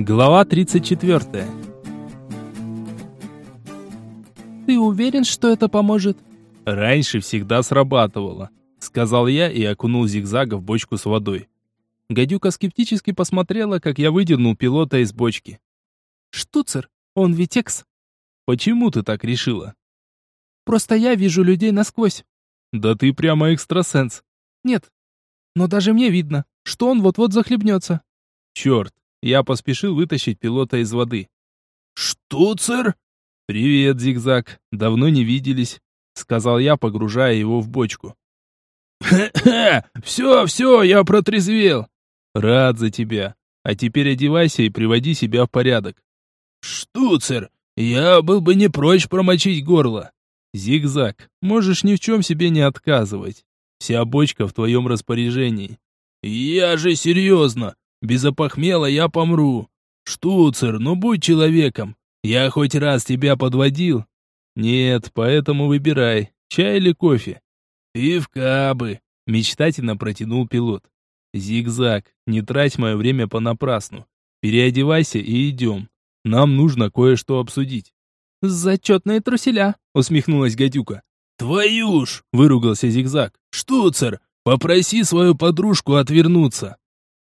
Глава 34. Ты уверен, что это поможет? Раньше всегда срабатывало, сказал я и окунул зигзага в бочку с водой. Гадюка скептически посмотрела, как я выдернул пилота из бочки. Штуцер, он ведь экс. Почему ты так решила? Просто я вижу людей насквозь. Да ты прямо экстрасенс. Нет. Но даже мне видно, что он вот-вот захлебнется. Черт, я поспешил вытащить пилота из воды. «Штуцер?» «Привет, Зигзаг. Давно не виделись», — сказал я, погружая его в бочку. «Хе-хе! Все, все, я протрезвел!» «Рад за тебя. А теперь одевайся и приводи себя в порядок». «Штуцер, я был бы не прочь промочить горло». «Зигзаг, можешь ни в чем себе не отказывать. Вся бочка в твоем распоряжении». «Я же серьезно. Без опохмела я помру. Штуцер, ну будь человеком. Я хоть раз тебя подводил? Нет, поэтому выбирай, чай или кофе. Пивка бы, мечтательно протянул пилот. Зигзаг, не трать мое время понапрасну. Переодевайся и идем. Нам нужно кое-что обсудить. Зачетные труселя, усмехнулась гадюка. Твою ж, выругался Зигзаг. Штуцер, попроси свою подружку отвернуться.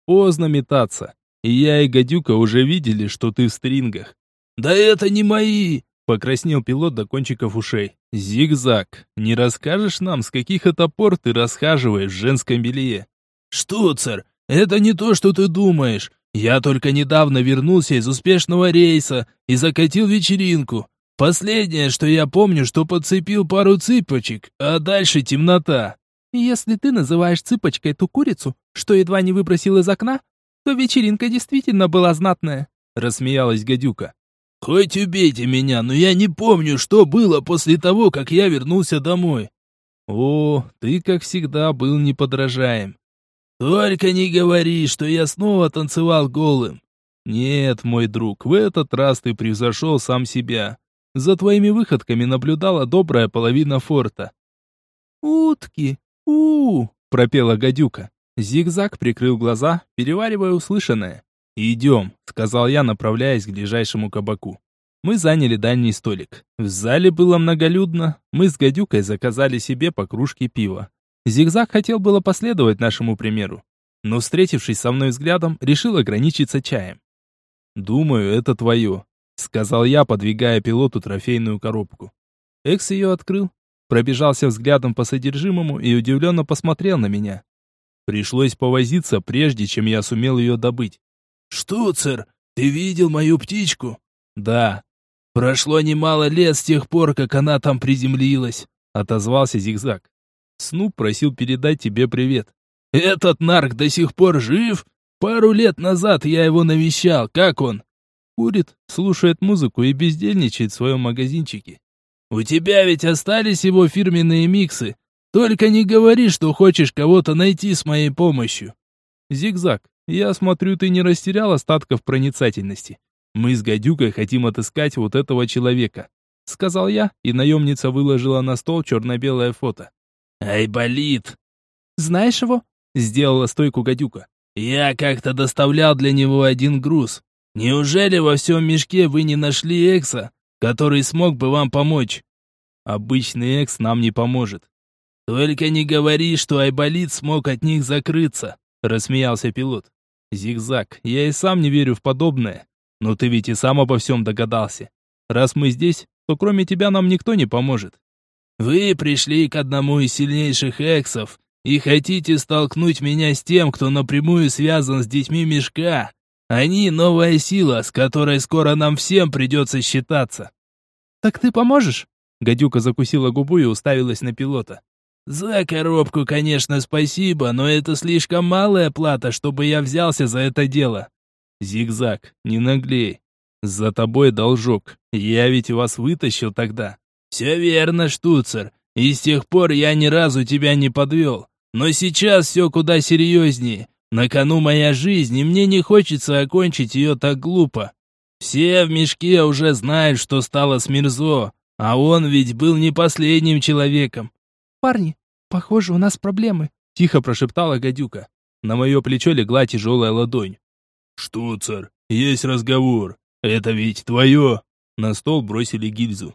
Поздно метаться. И я, и гадюка уже видели, что ты в стрингах. Да это не мои! Покраснел пилот до кончиков ушей. Зигзаг, не расскажешь нам, с каких это пор ты расхаживаешь в женском белье? Штуцер, это не то, что ты думаешь. Я только недавно вернулся из успешного рейса и закатил вечеринку. Последнее, что я помню, что подцепил пару цыпочек, а дальше темнота. Если ты называешь цыпочкой ту курицу, что едва не выбросил из окна, то вечеринка действительно была знатная», — рассмеялась гадюка. «Хоть убейте меня, но я не помню, что было после того, как я вернулся домой». «О, ты, как всегда, был неподражаем». «Только не говори, что я снова танцевал голым». «Нет, мой друг, в этот раз ты превзошел сам себя. За твоими выходками наблюдала добрая половина форта». «Утки, у, пропела гадюка. Зигзаг прикрыл глаза, переваривая услышанное. «Идем», — сказал я, направляясь к ближайшему кабаку. Мы заняли дальний столик. В зале было многолюдно. Мы с гадюкой заказали себе по кружке пива. Зигзаг хотел было последовать нашему примеру, но, встретившись со мной взглядом, решил ограничиться чаем. «Думаю, это твое», — сказал я, подвигая пилоту трофейную коробку. Экс ее открыл, пробежался взглядом по содержимому и удивленно посмотрел на меня. Пришлось повозиться, прежде чем я сумел ее добыть. «Штуцер, ты видел мою птичку?» «Да». «Прошло немало лет с тех пор, как она там приземлилась», — отозвался Зигзаг. «Снуп просил передать тебе привет». «Этот нарк до сих пор жив? Пару лет назад я его навещал. Как он?» «Курит, слушает музыку и бездельничает в своем магазинчике». У тебя ведь остались его фирменные миксы. Только не говори, что хочешь кого-то найти с моей помощью. Зигзаг, я смотрю, ты не растерял остатков проницательности. Мы с гадюкой хотим отыскать вот этого человека. Сказал я, и наемница выложила на стол черно-белое фото. Ай, болит. Знаешь его? Сделала стойку гадюка. Я как-то доставлял для него один груз. Неужели во всем мешке вы не нашли Экса? Который смог бы вам помочь. Обычный экс нам не поможет. Только не говори, что Айболит смог от них закрыться, рассмеялся пилот. Зигзаг, я и сам не верю в подобное. Но ты ведь и сам обо всем догадался. Раз мы здесь, то кроме тебя нам никто не поможет. Вы пришли к одному из сильнейших эксов и хотите столкнуть меня с тем, кто напрямую связан с детьми мешка. Они новая сила, с которой скоро нам всем придется считаться. Так ты поможешь? Гадюка закусила губу и уставилась на пилота. За коробку, конечно, спасибо, но это слишком малая плата, чтобы я взялся за это дело. Зигзаг, не наглей. За тобой должок. Я ведь вас вытащил тогда. Все верно, штуцер. И с тех пор я ни разу тебя не подвел. Но сейчас все куда серьезнее. На кону моя жизнь, и мне не хочется окончить ее так глупо. Все в мешке уже знают, что стало с Мирзо, а он ведь был не последним человеком. «Парни, похоже, у нас проблемы», — тихо прошептала гадюка. На мое плечо легла тяжелая ладонь. «Штуцер, есть разговор. Это ведь твое!» На стол бросили гильзу.